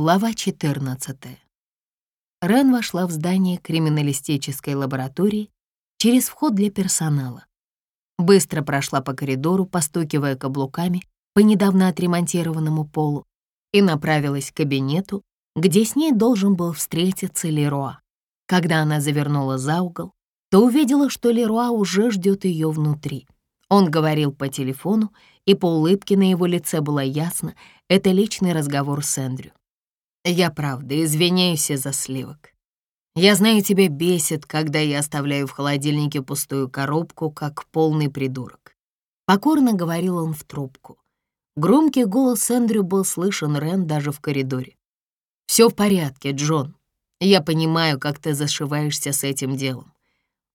Глава 14. Рен вошла в здание криминалистической лаборатории через вход для персонала. Быстро прошла по коридору, постукивая каблуками по недавно отремонтированному полу, и направилась к кабинету, где с ней должен был встретиться Леруа. Когда она завернула за угол, то увидела, что Леруа уже ждет ее внутри. Он говорил по телефону, и по улыбке на его лице было ясно, это личный разговор с Эндрю. Я правда извиняюсь из-за сливок. Я знаю, тебя бесит, когда я оставляю в холодильнике пустую коробку, как полный придурок. Покорно говорил он в трубку. Громкий голос Эндрю был слышен Рен даже в коридоре. «Все в порядке, Джон. Я понимаю, как ты зашиваешься с этим делом».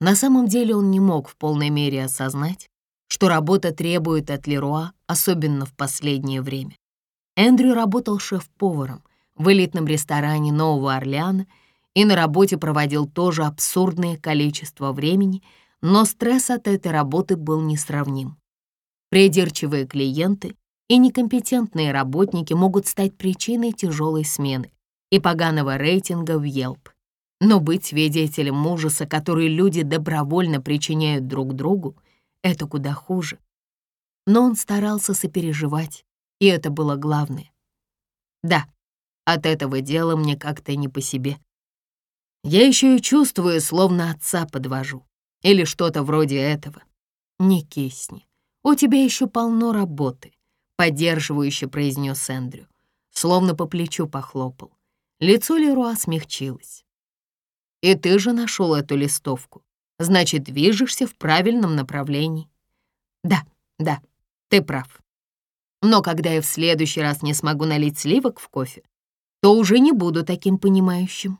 На самом деле он не мог в полной мере осознать, что работа требует от Леруа, особенно в последнее время. Эндрю работал шеф-поваром, в элитном ресторане Нового Орлеана и на работе проводил тоже абсурдное количество времени, но стресс от этой работы был несравним. Придирчивые клиенты и некомпетентные работники могут стать причиной тяжелой смены и поганого рейтинга в Yelp. Но быть свидетелем ужаса, который люди добровольно причиняют друг другу, это куда хуже. Но он старался сопереживать, и это было главное. Да, от этого дела мне как-то не по себе. Я еще и чувствую, словно отца подвожу. Или что-то вроде этого. Не кисни. У тебя еще полно работы, поддерживающе произнес Эндрю. Словно по плечу похлопал. Лицо Леруа смягчилось. И ты же нашел эту листовку. Значит, движешься в правильном направлении. Да, да, ты прав. Но когда я в следующий раз не смогу налить сливок в кофе, то уже не буду таким понимающим».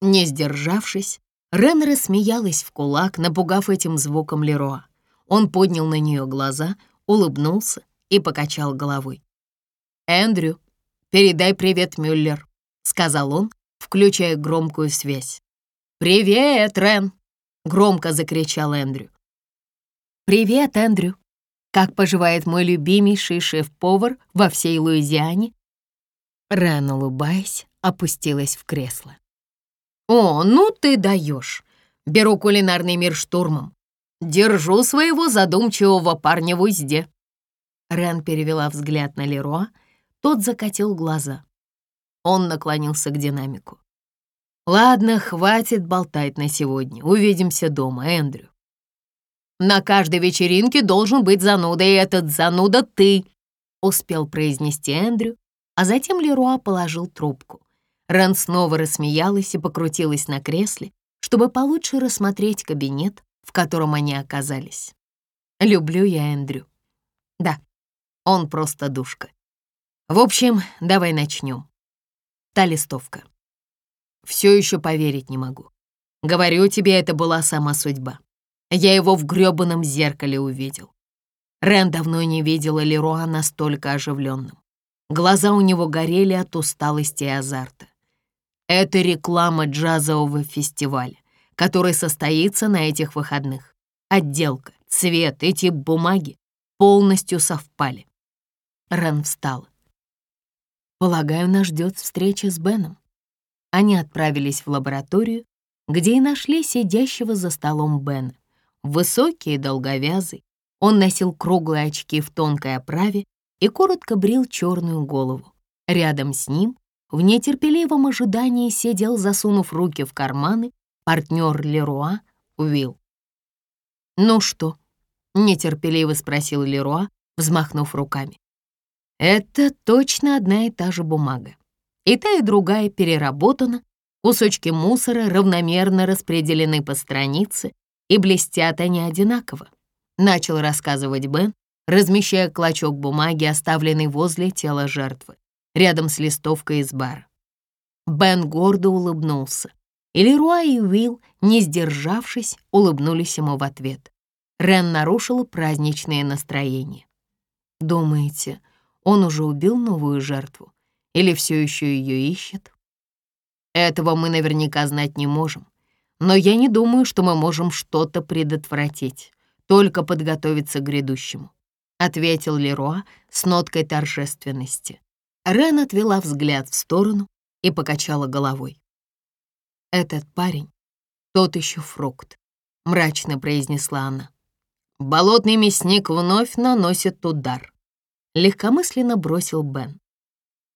Не сдержавшись, Рен рассмеялась в кулак, напугав этим звуком Лероа. Он поднял на нее глаза, улыбнулся и покачал головой. «Эндрю, передай привет, Мюллер», — сказал он, включая громкую связь. «Привет, Рен!» — громко закричал Эндрю. «Привет, Эндрю! Как поживает мой любимейший шеф-повар во всей Луизиане Рен, улыбаясь, опустилась в кресло. «О, ну ты даешь! Беру кулинарный мир штурмом. Держу своего задумчивого парня в узде». Рен перевела взгляд на Леруа, тот закатил глаза. Он наклонился к динамику. «Ладно, хватит болтать на сегодня. Увидимся дома, Эндрю. На каждой вечеринке должен быть зануда, и этот зануда ты», — успел произнести Эндрю, а затем Леруа положил трубку. Рен снова рассмеялась и покрутилась на кресле, чтобы получше рассмотреть кабинет, в котором они оказались. «Люблю я Эндрю». «Да, он просто душка. В общем, давай начнем. Та листовка. Все еще поверить не могу. Говорю тебе, это была сама судьба. Я его в грёбаном зеркале увидел. Рен давно не видела Леруа настолько оживленным. Глаза у него горели от усталости и азарта. Это реклама джазового фестиваля, который состоится на этих выходных. Отделка, цвет и тип бумаги полностью совпали. Рен встала. Полагаю, нас ждет встреча с Беном. Они отправились в лабораторию, где и нашли сидящего за столом Бена. Высокий и долговязый, он носил круглые очки в тонкой оправе и коротко брил черную голову. Рядом с ним в нетерпеливом ожидании сидел, засунув руки в карманы, партнер Леруа Уилл. «Ну что?» — нетерпеливо спросил Леруа, взмахнув руками. «Это точно одна и та же бумага. И та, и другая переработана, кусочки мусора равномерно распределены по странице, и блестят они одинаково», — начал рассказывать Бен, размещая клочок бумаги, оставленный возле тела жертвы, рядом с листовкой из бара. Бен гордо улыбнулся, и Леруа и Уилл, не сдержавшись, улыбнулись ему в ответ. Рен нарушила праздничное настроение. «Думаете, он уже убил новую жертву? Или все еще ее ищет?» «Этого мы наверняка знать не можем. Но я не думаю, что мы можем что-то предотвратить, только подготовиться к грядущему. — ответил Леруа с ноткой торжественности. Рен отвела взгляд в сторону и покачала головой. «Этот парень, тот еще фрукт», — мрачно произнесла она. «Болотный мясник вновь наносит удар», — легкомысленно бросил Бен.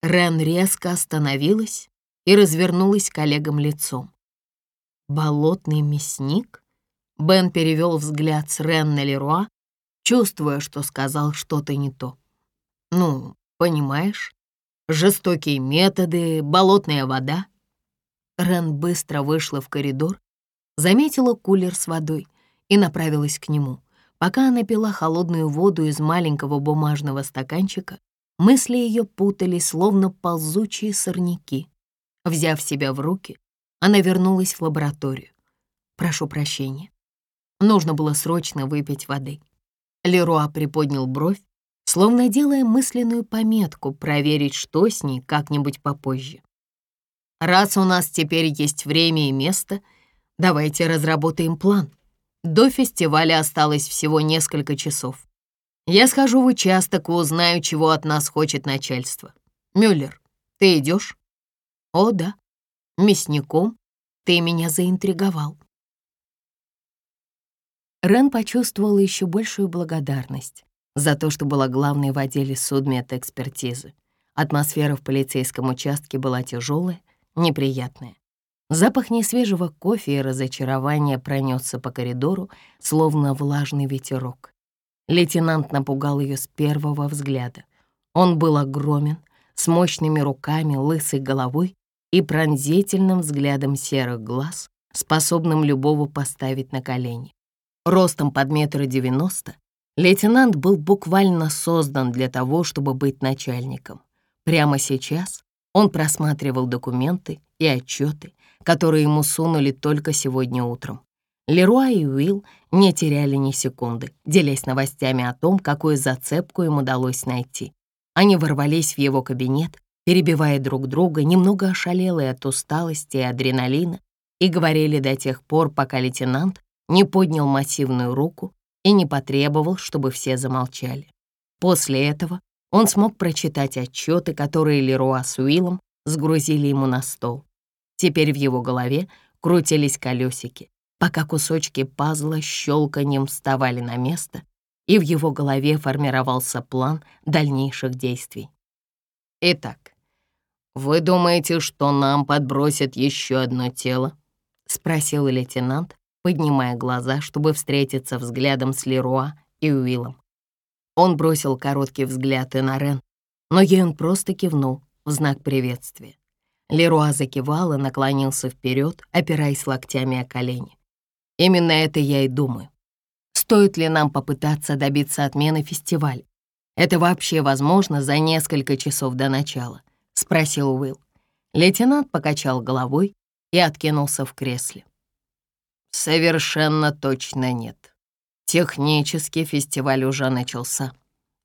Рен резко остановилась и развернулась к коллегам лицом. «Болотный мясник?» Бен перевел взгляд с Рен на Леруа, чувствуя, что сказал что-то не то. «Ну, понимаешь, жестокие методы, болотная вода». Рен быстро вышла в коридор, заметила кулер с водой и направилась к нему. Пока она пила холодную воду из маленького бумажного стаканчика, мысли ее путались, словно ползучие сорняки. Взяв себя в руки, она вернулась в лабораторию. «Прошу прощения. Нужно было срочно выпить воды». Леруа приподнял бровь, словно делая мысленную пометку проверить, что с ней как-нибудь попозже. «Раз у нас теперь есть время и место, давайте разработаем план. До фестиваля осталось всего несколько часов. Я схожу в участок и узнаю, чего от нас хочет начальство. Мюллер, ты идешь? О, да. Мясником ты меня заинтриговал. Рен почувствовала еще большую благодарность за то, что была главной в отделе судмедэкспертизы. Атмосфера в полицейском участке была тяжелая, неприятная. Запах несвежего кофе и разочарования пронесся по коридору, словно влажный ветерок. Лейтенант напугал ее с первого взгляда. Он был огромен, с мощными руками, лысой головой и пронзительным взглядом серых глаз, способным любого поставить на колени. Ростом под метр девяносто, лейтенант был буквально создан для того, чтобы быть начальником. Прямо сейчас он просматривал документы и отчеты, которые ему сунули только сегодня утром. Леруа и Уилл не теряли ни секунды, делясь новостями о том, какую зацепку им удалось найти. Они ворвались в его кабинет перебивая друг друга, немного ошалелые от усталости и адреналина, и говорили до тех пор, пока лейтенант не поднял массивную руку и не потребовал, чтобы все замолчали. После этого он смог прочитать отчеты, которые Леруа с Уиллом сгрузили ему на стол. Теперь в его голове крутились колесики, пока кусочки пазла щелканьем вставали на место, и в его голове формировался план дальнейших действий. Итак, «Вы думаете, что нам подбросят еще одно тело?» — спросил лейтенант, поднимая глаза, чтобы встретиться взглядом с Леруа и Уиллом. Он бросил короткий взгляд и на Рен, но ей он просто кивнул в знак приветствия. Леруа закивал и наклонился вперед, опираясь локтями о колени. «Именно это я и думаю. Стоит ли нам попытаться добиться отмены фестиваля? Это вообще возможно за несколько часов до начала спросил Уилл. Лейтенант покачал головой и откинулся в кресле. «Совершенно точно нет. Технический фестиваль уже начался.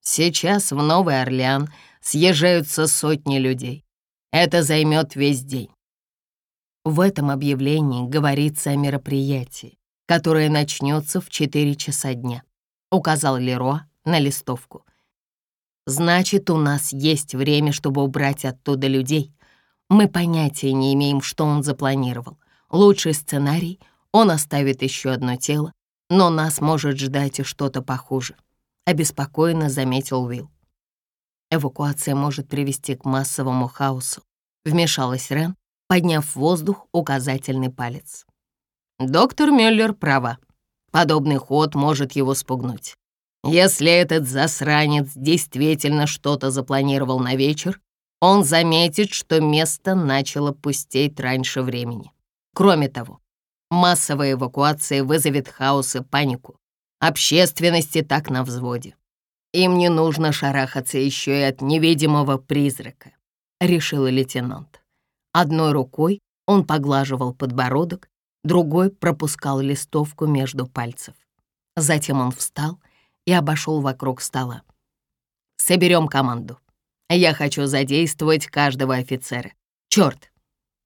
Сейчас в Новый Орлеан съезжаются сотни людей. Это займет весь день. В этом объявлении говорится о мероприятии, которое начнется в 4 часа дня, указал Леруа на листовку. Значит, у нас есть время, чтобы убрать оттуда людей. Мы понятия не имеем, что он запланировал. Лучший сценарий — он оставит еще одно тело, но нас может ждать и что-то похуже», — обеспокоенно заметил Уилл. «Эвакуация может привести к массовому хаосу», — вмешалась Рен, подняв в воздух указательный палец. «Доктор Мюллер права. Подобный ход может его спугнуть. Если этот засранец действительно что-то запланировал на вечер, он заметит, что место начало пустеть раньше времени. Кроме того, массовая эвакуация вызовет хаос и панику. Общественности так на взводе. Им не нужно шарахаться еще и от невидимого призрака, решил лейтенант. Одной рукой он поглаживал подбородок, другой пропускал листовку между пальцев. Затем он встал и обошел вокруг стола. «Соберем команду. Я хочу задействовать каждого офицера. Черт!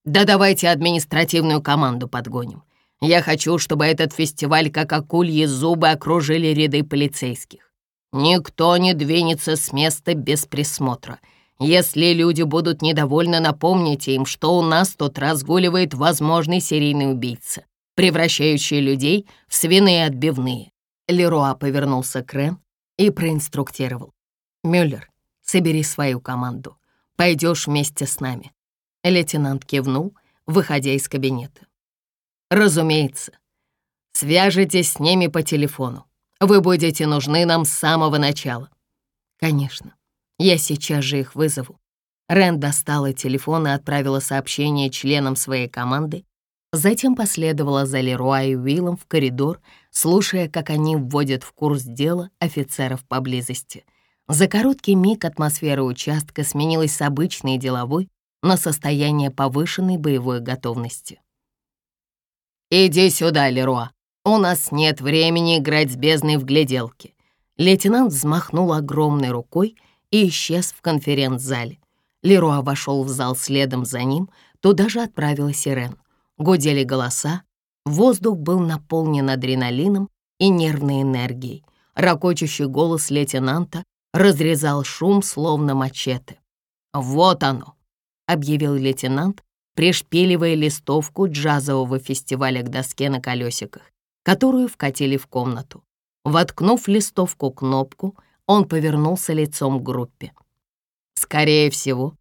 Да давайте административную команду подгоним. Я хочу, чтобы этот фестиваль как акульи зубы окружили ряды полицейских. Никто не двинется с места без присмотра. Если люди будут недовольны, напомните им, что у нас тут разгуливает возможный серийный убийца, превращающий людей в свиные отбивные». Леруа повернулся к Рен и проинструктировал. «Мюллер, собери свою команду. Пойдешь вместе с нами». Лейтенант кивнул, выходя из кабинета. «Разумеется. Свяжитесь с ними по телефону. Вы будете нужны нам с самого начала». «Конечно. Я сейчас же их вызову». Рен достала телефон и отправила сообщение членам своей команды, затем последовала за Леруа и Уиллом в коридор, слушая, как они вводят в курс дела офицеров поблизости. За короткий миг атмосфера участка сменилась с обычной деловой на состояние повышенной боевой готовности. «Иди сюда, Леруа. У нас нет времени играть с бездной в гляделки». Лейтенант взмахнул огромной рукой и исчез в конференц-зале. Леруа вошел в зал следом за ним, туда же отправилась Ирен. Гудели голоса, воздух был наполнен адреналином и нервной энергией. Рокочущий голос лейтенанта разрезал шум, словно мачете. «Вот оно!» — объявил лейтенант, пришпиливая листовку джазового фестиваля к доске на колесиках, которую вкатили в комнату. Воткнув листовку кнопку, он повернулся лицом к группе. «Скорее всего,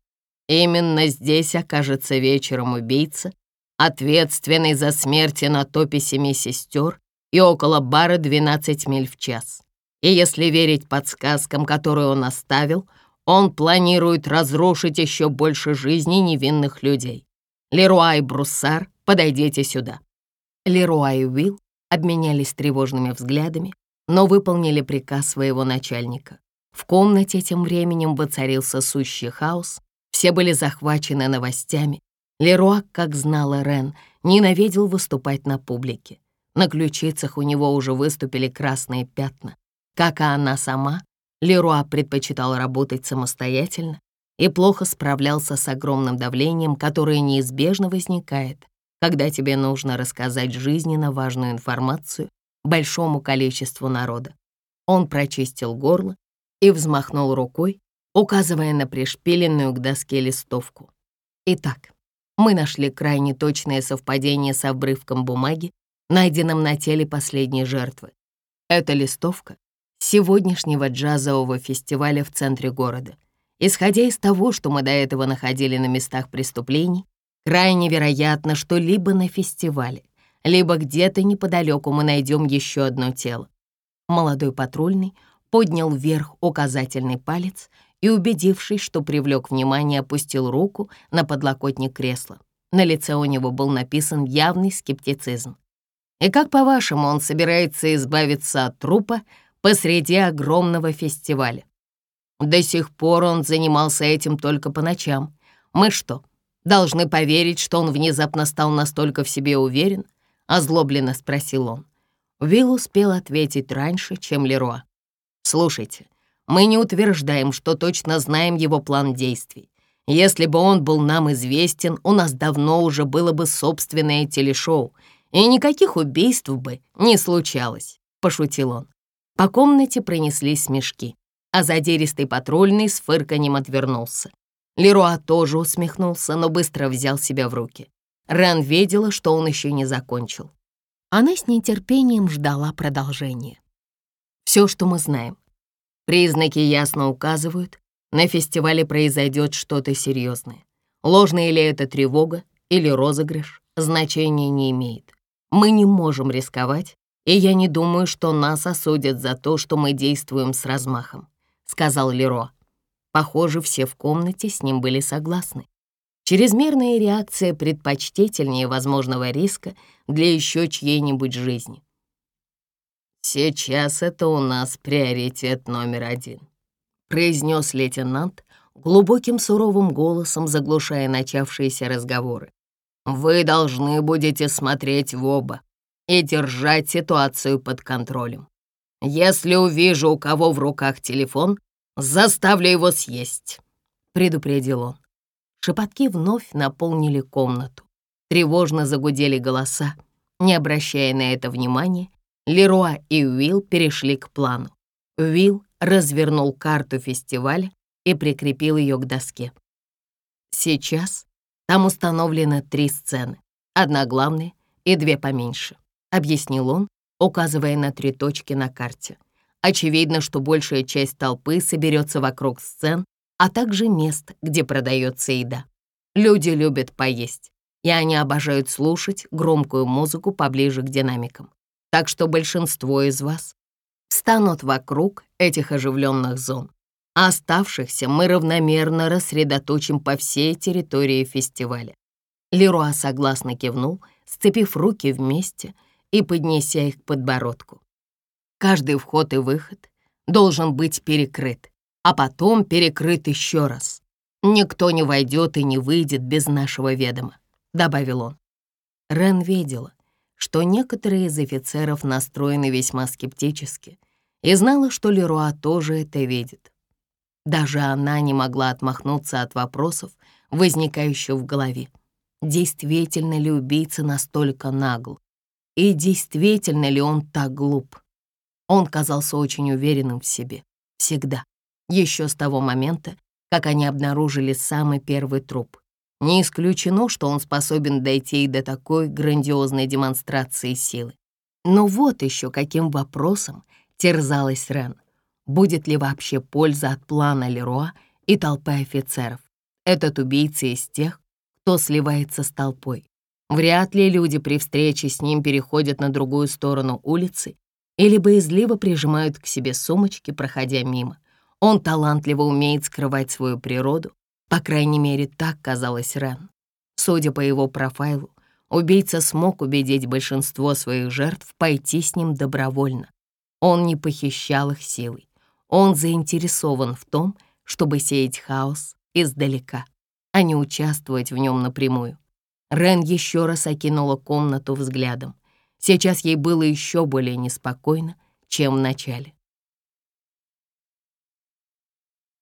именно здесь окажется вечером убийца, ответственный за смерти на топе семи сестер и около бара 12 миль в час. И если верить подсказкам, которые он оставил, он планирует разрушить еще больше жизней невинных людей. Леруа и Бруссар, подойдите сюда». Леруа и Уилл обменялись тревожными взглядами, но выполнили приказ своего начальника. В комнате тем временем воцарился сущий хаос, все были захвачены новостями. Леруа, как знала Рен, ненавидел выступать на публике. На ключицах у него уже выступили красные пятна. Как и она сама, Леруа предпочитал работать самостоятельно и плохо справлялся с огромным давлением, которое неизбежно возникает, когда тебе нужно рассказать жизненно важную информацию большому количеству народа. Он прочистил горло и взмахнул рукой, указывая на пришпиленную к доске листовку. Итак, мы нашли крайне точное совпадение с обрывком бумаги, найденным на теле последней жертвы. Это листовка сегодняшнего джазового фестиваля в центре города — Исходя из того, что мы до этого находили на местах преступлений, крайне вероятно, что либо на фестивале, либо где-то неподалеку мы найдем еще одно тело. Молодой патрульный поднял вверх указательный палец и, убедившись, что привлек внимание, опустил руку на подлокотник кресла. На лице у него был написан явный скептицизм. «И как, по-вашему, он собирается избавиться от трупа посреди огромного фестиваля?» До сих пор он занимался этим только по ночам. Мы что, должны поверить, что он внезапно стал настолько в себе уверен?» — озлобленно спросил он. Вилл успел ответить раньше, чем Леруа. «Слушайте, мы не утверждаем, что точно знаем его план действий. Если бы он был нам известен, у нас давно уже было бы собственное телешоу, и никаких убийств бы не случалось», — пошутил он. По комнате пронеслись смешки а задиристый патрульный с фырканем отвернулся. Леруа тоже усмехнулся, но быстро взял себя в руки. Рен видела, что он еще не закончил. Она с нетерпением ждала продолжения. Все, что мы знаем. Признаки ясно указывают, на фестивале произойдет что-то серьезное. Ложная ли это тревога или розыгрыш, значения не имеет. Мы не можем рисковать, и я не думаю, что нас осудят за то, что мы действуем с размахом сказал Леро. Похоже, все в комнате с ним были согласны. Чрезмерная реакция предпочтительнее возможного риска для еще чьей-нибудь жизни. «Сейчас это у нас приоритет номер один», — произнес лейтенант глубоким суровым голосом, заглушая начавшиеся разговоры. «Вы должны будете смотреть в оба и держать ситуацию под контролем. Если увижу, у кого в руках телефон, заставлю его съесть», — предупредил он. Шепотки вновь наполнили комнату. Тревожно загудели голоса. Не обращая на это внимания, Леруа и Уилл перешли к плану. Уилл развернул карту фестиваля и прикрепил ее к доске. Сейчас там установлены три сцены, одна главная и две поменьше, объяснил он, указывая на три точки на карте. Очевидно, что большая часть толпы соберется вокруг сцен, а также мест, где продается еда. Люди любят поесть, и они обожают слушать громкую музыку поближе к динамикам. Так что большинство из вас встанут вокруг этих оживленных зон. А оставшихся мы равномерно рассредоточим по всей территории фестиваля. Леруа согласно кивнул, сцепив руки вместе и поднеся их к подбородку. Каждый вход и выход должен быть перекрыт, а потом перекрыт еще раз. Никто не войдет и не выйдет без нашего ведома», — добавил он. Рен видела, что некоторые из офицеров настроены весьма скептически, и знала, что Леруа тоже это видит. Даже она не могла отмахнуться от вопросов, возникающих в голове. Действительно ли убийца настолько нагл? И действительно ли он так глуп? Он казался очень уверенным в себе. Всегда. Еще с того момента, как они обнаружили самый первый труп. Не исключено, что он способен дойти и до такой грандиозной демонстрации силы. Но вот еще каким вопросом терзалась Рен. Будет ли вообще польза от плана Леруа и толпы офицеров? Этот убийца из тех, кто сливается с толпой. Вряд ли люди при встрече с ним переходят на другую сторону улицы или боязливо прижимают к себе сумочки, проходя мимо. Он талантливо умеет скрывать свою природу, по крайней мере, так казалось Рен. Судя по его профайлу, убийца смог убедить большинство своих жертв пойти с ним добровольно. Он не похищал их силой. Он заинтересован в том, чтобы сеять хаос издалека, а не участвовать в нем напрямую. Рен еще раз окинула комнату взглядом. Сейчас ей было еще более неспокойно, чем в начале.